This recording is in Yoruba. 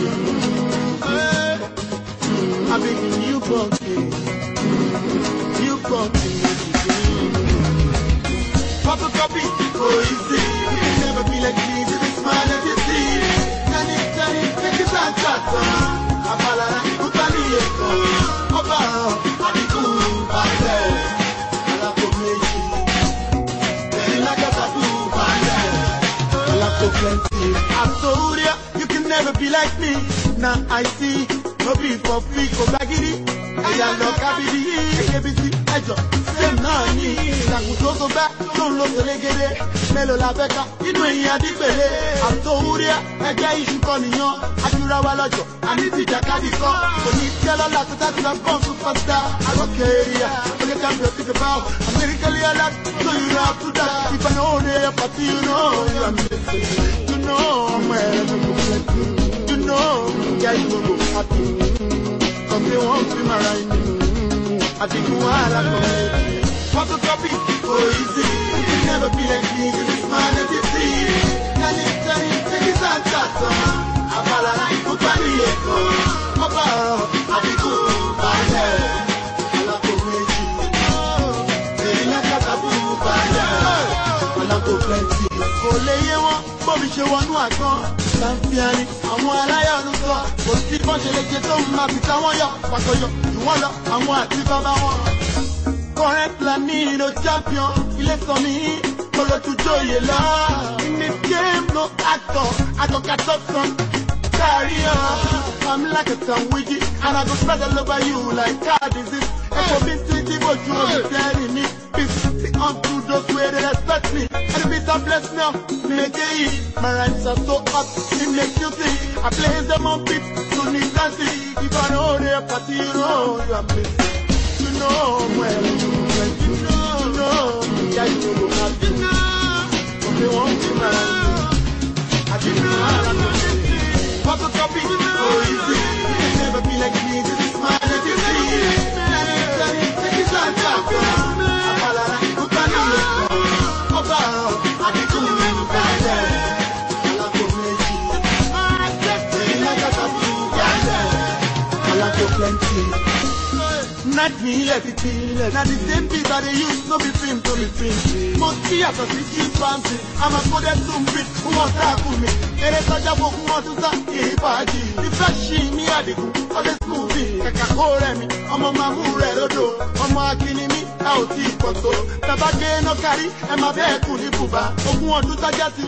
Eh, I beg you, bumpy. You bumpy. Papa copy, go easy. It never be like me, to be smile at your teeth. Nani, make it that tata. Abala, utani yeko never be like me. Now I see, no be for free, go back it. Ẹ̀yà lọ kábíbí ẹ̀kẹ́bí sí ẹ̀jọ̀ sẹ́m náà ní ìtàkùn tó so bá tó ń lo sẹlẹ́gẹ́dẹ́ mélòó la fẹ́ ká nínú ẹ̀yìn adígbèlé àtòwúrẹ́ ẹgbẹ́ iṣu kọ nìyàn ajúra wa lọ́jọ́ àní tìjà káàdì kọ́ òní jẹ́ lọ́la tó tàbí lọ bọ́ọ̀n tó pátá àgọ́kẹ́ èrìà oye ká mi ò ti dèbà ọ́ amẹ́ríkẹ́lì ẹ̀dá tó yìrọ̀ àtúndà ìgbà náà ó ní ẹ̀ pàtí yìí náà ó yà mí lẹ́sẹ̀ yìí náà ọmọ ẹ̀rọ You know, yeah, you will be happy. Cause they won't be my right. I think you are a man. Photocopy for easy. You can never be like me. You be smart as you see. Now you tell me, take his hand, that's all. I'm all I like, put my echo. Papa, I think you are a man. Kò lè yé wọn bó mi ṣe wọnú àgbọn là ń fi ẹni àwọn aláyọ̀ ń sọ kò sí bọ́n ṣe lè ṣe tó ń máa fi táwọn yọ pàtó ìwọ́n lọ àwọn àti bàbá wọn. correct planning no champion ilé sọ mi olótújó yè lọ. in this game no actor àjọkà kárí ọ. I'm like a sandwich and I go spread all over you like car disease. ẹ̀fọ́ mi ti dìbò ju omi tẹ́rì ní peace. see unto those wey dey and a un now. Make it eat. My rhymes are so hot, it makes you think. I play them on beat, you need to see. If I know they're party, you know you You know well, you know, you know, have you know. Never plenty. Not me, let it be. Now the same thing that they use, no be film, no be film. Most a after six years fancy. I'm a good and soon fit, who wants to have me. There is such a book, who wants to start a party. The fashion, me, I do. All this movie, I can hold me. I'm a mamu, red, odo. I'm a killing me, out, deep, control. Tabake, no carry, and my bed, cool, buba. Ogun, on, do, tajati.